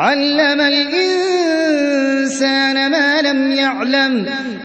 عَلَّمَ الْإِنسَانَ مَا لَمْ يَعْلَمْ.